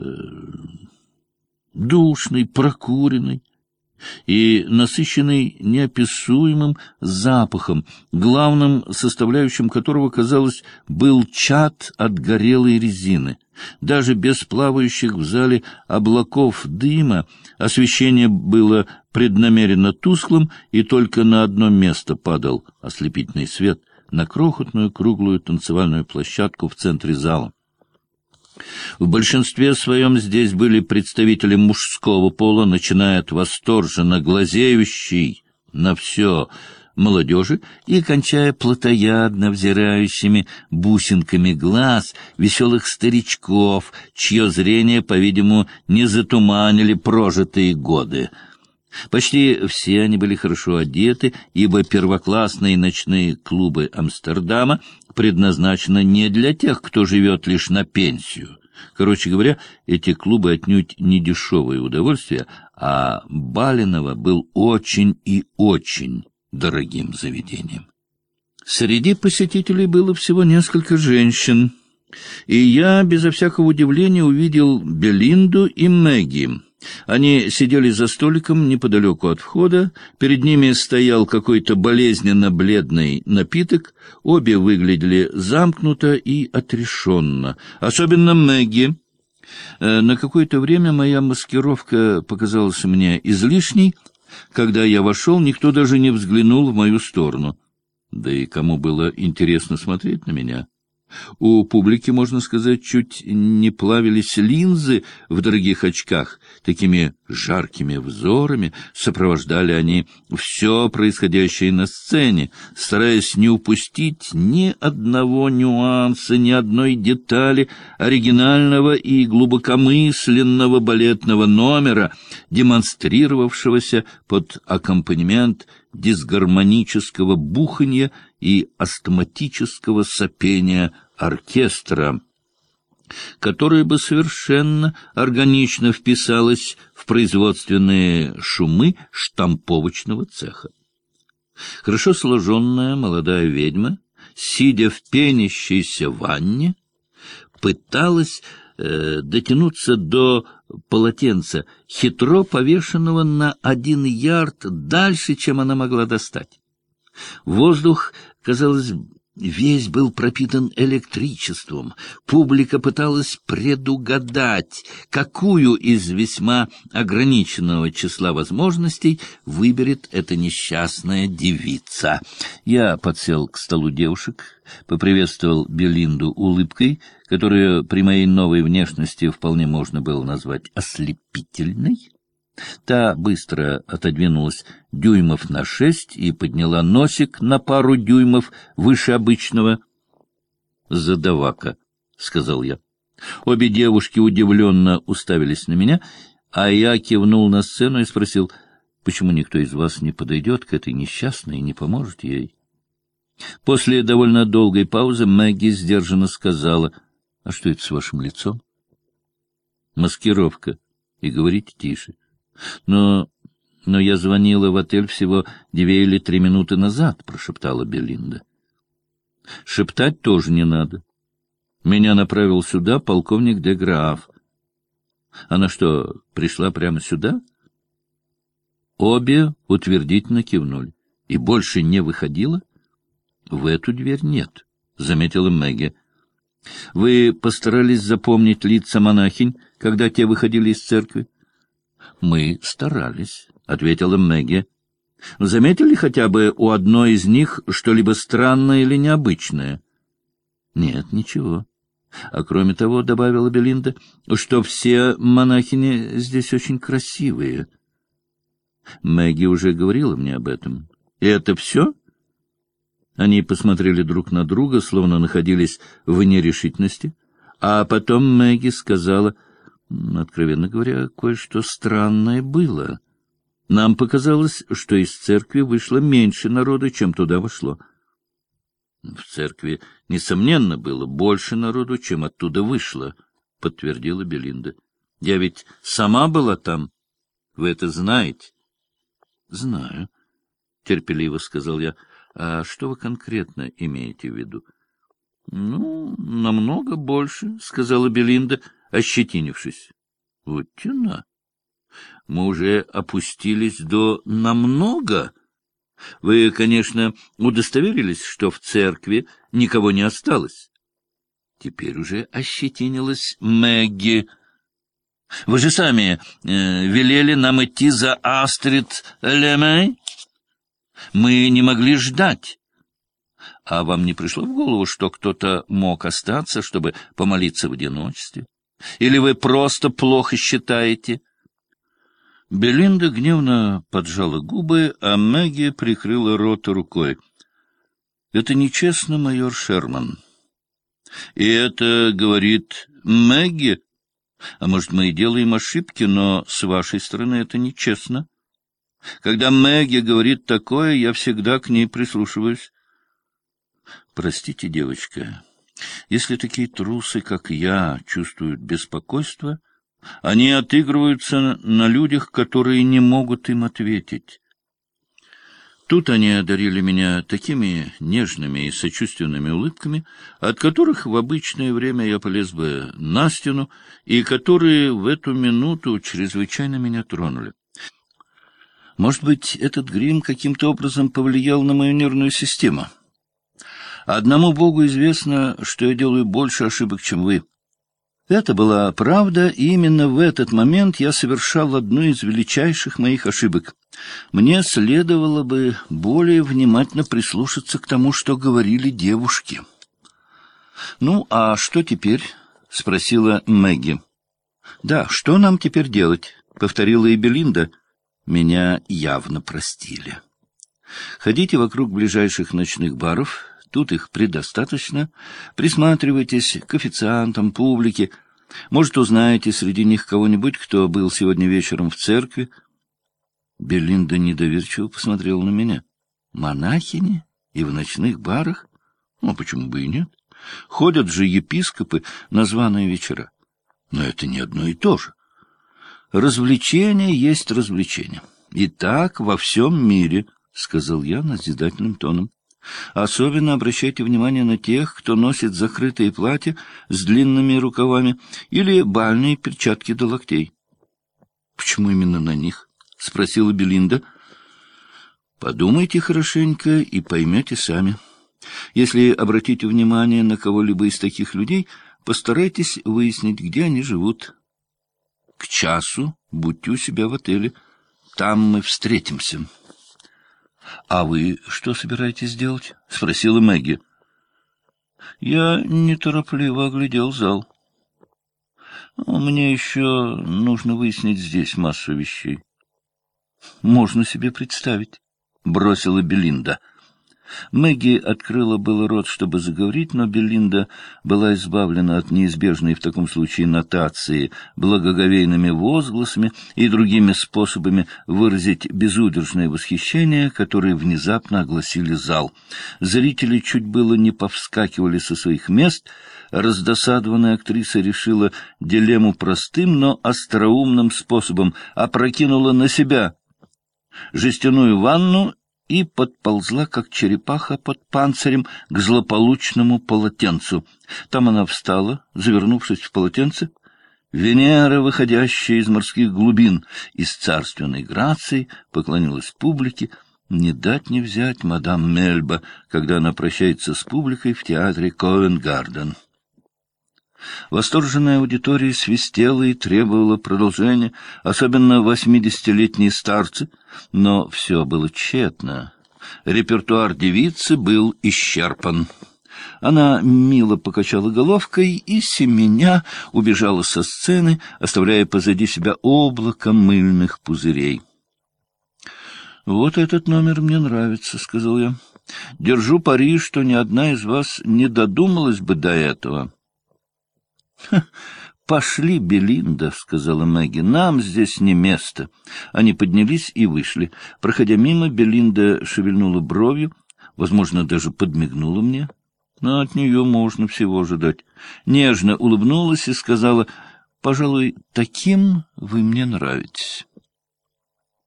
э, душный, прокуренный и насыщенный неописуемым запахом, главным составляющим которого, казалось, был чад от горелой резины. Даже без плавающих в зале облаков дыма освещение было преднамеренно тусклым, и только на одно место падал ослепительный свет — на крохотную круглую танцевальную площадку в центре зала. В большинстве своем здесь были представители мужского пола, начиная от восторженно глазеющей на все молодежи и кончая плотоядно взирающими бусинками глаз веселых старичков, чье зрение, по-видимому, не затуманили прожитые годы. Почти все они были хорошо одеты, ибо первоклассные ночные клубы Амстердама предназначены не для тех, кто живет лишь на пенсию. Короче говоря, эти клубы отнюдь не дешевое удовольствие, а Балинова был очень и очень дорогим заведением. Среди посетителей было всего несколько женщин, и я безо всякого удивления увидел Белинду и Мэгги. Они сидели за столиком неподалеку от входа, перед ними стоял какой-то болезненно бледный напиток, обе выглядели замкнуто и отрешенно, особенно Мэгги. Э, на какое-то время моя маскировка показалась мне излишней. Когда я вошел, никто даже не взглянул в мою сторону. Да и кому было интересно смотреть на меня? У публики, можно сказать, чуть не плавились линзы в дорогих очках. Такими жаркими взорами сопровождали они все происходящее на сцене, стараясь не упустить ни одного нюанса, ни одной детали оригинального и глубокомысленного балетного номера, демонстрировавшегося под аккомпанемент дисгармонического буханья и астматического сопения оркестра, которое бы совершенно органично вписалось в производственные шумы штамповочного цеха. Хорошо сложенная молодая ведьма, сидя в пенящейся ванне, пыталась э, дотянуться до полотенца, хитро повешенного на один ярд дальше, чем она могла достать. Воздух, казалось, весь был пропитан электричеством. Публика пыталась предугадать, какую из весьма ограниченного числа возможностей выберет эта несчастная девица. Я подсел к столу девушек, поприветствовал Белинду улыбкой, которую при моей новой внешности вполне можно было назвать ослепительной. Та быстро отодвинулась дюймов на шесть и подняла носик на пару дюймов выше обычного. «Задавака», — сказал я. Обе девушки удивленно уставились на меня, а я кивнул на сцену и спросил, почему никто из вас не подойдет к этой несчастной и не поможет ей. После довольно долгой паузы Мэгги сдержанно сказала, «А что это с вашим лицом?» «Маскировка. И говорите тише. Но... но я звонила в отель всего две или три минуты назад, — прошептала Белинда. Шептать тоже не надо. Меня направил сюда полковник де Граф. Она что, пришла прямо сюда? Обе утвердительно кивнули. И больше не выходила? В эту дверь нет, — заметила Мэгги. Вы постарались запомнить лица монахинь, когда те выходили из церкви? — Мы старались, — ответила Мэгги. — Заметили хотя бы у одной из них что-либо странное или необычное? — Нет, ничего. А кроме того, — добавила Белинда, — что все монахини здесь очень красивые. Мэгги уже говорила мне об этом. — И это все? Они посмотрели друг на друга, словно находились в нерешительности, а потом Мэгги сказала — Откровенно говоря, кое-что странное было. Нам показалось, что из церкви вышло меньше народу, чем туда вошло. В церкви, несомненно, было больше народу, чем оттуда вышло, — подтвердила Белинда. — Я ведь сама была там. Вы это знаете? — Знаю, — терпеливо сказал я. — А что вы конкретно имеете в виду? — Ну, намного больше, — сказала Белинда. — ощетинившись. — Вот тена. Мы уже опустились до намного. Вы, конечно, удостоверились, что в церкви никого не осталось. Теперь уже ощетинилась Мэгги. Вы же сами э, велели нам идти за Астрид Лемей. Мы не могли ждать. А вам не пришло в голову, что кто-то мог остаться, чтобы помолиться в одиночестве? Или вы просто плохо считаете? Белинда гневно поджала губы, а Мэгги прикрыла рот рукой. — Это нечестно, майор Шерман. — И это говорит Мэгги? А может, мы и делаем ошибки, но с вашей стороны это нечестно. Когда Мэгги говорит такое, я всегда к ней прислушиваюсь. Простите, девочка, если такие трусы, как я, чувствуют беспокойство, они отыгрываются на людях, которые не могут им ответить. Тут они одарили меня такими нежными и сочувственными улыбками, от которых в обычное время я полез бы на стену, и которые в эту минуту чрезвычайно меня тронули. Может быть, этот грим каким-то образом повлиял на мою нервную систему? Одному Богу известно, что я делаю больше ошибок, чем вы. Это была правда, и именно в этот момент я совершал одну из величайших моих ошибок. Мне следовало бы более внимательно прислушаться к тому, что говорили девушки. «Ну, а что теперь?» — спросила Мэгги. «Да, что нам теперь делать?» — повторила и Белинда. Меня явно простили. Ходите вокруг ближайших ночных баров, Тут их предостаточно. Присматривайтесь к официантам, публике. Может, узнаете среди них кого-нибудь, кто был сегодня вечером в церкви. Белинда недоверчиво посмотрела на меня. Монахини? И в ночных барах? Ну, почему бы и нет? Ходят же епископы на званые вечера. Но это не одно и то же. Развлечение есть развлечение. И так во всем мире, — сказал я назидательным тоном. Особенно обращайте внимание на тех, кто носит закрытые платья с длинными рукавами или бальные перчатки до локтей. — Почему именно на них? — спросила Белинда. — Подумайте хорошенько и поймете сами. Если обратите внимание на кого-либо из таких людей, постарайтесь выяснить, где они живут. К часу будьте у себя в отеле. Там мы встретимся. — А вы что собираетесь делать? — спросила Мэгги. Я неторопливо оглядел зал. Мне еще нужно выяснить здесь массу вещей. — Можно себе представить, — бросила Белинда. — Мэгги открыла было рот, чтобы заговорить, но Белинда была избавлена от неизбежной в таком случае нотации благоговейными возгласами и другими способами выразить безудержное восхищение, которые внезапно огласили зал. Зрители чуть было не повскакивали со своих мест. Раздосадованная актриса решила дилемму простым, но остроумным способом, опрокинула на себя жестяную ванну и подползла, как черепаха под панцирем, к злополучному полотенцу. Там она встала, завернувшись в полотенце. Венера, выходящая из морских глубин, из царственной грации, поклонилась публике, не дать не взять мадам Мельба, когда она прощается с публикой в театре Ковенгарден. Восторженная аудитория свистела и требовала продолжения, особенно восьмидесятилетние старцы, но все было тщетно. Репертуар девицы был исчерпан. Она мило покачала головкой и, семеня, убежала со сцены, оставляя позади себя облако мыльных пузырей. — Вот этот номер мне нравится, — сказал я. — Держу пари, что ни одна из вас не додумалась бы до этого. — «Пошли, Белинда», — сказала Мэгги, — «нам здесь не место». Они поднялись и вышли. Проходя мимо, Белинда шевельнула бровью, возможно, даже подмигнула мне. Но от нее можно всего ожидать. Нежно улыбнулась и сказала, «Пожалуй, таким вы мне нравитесь».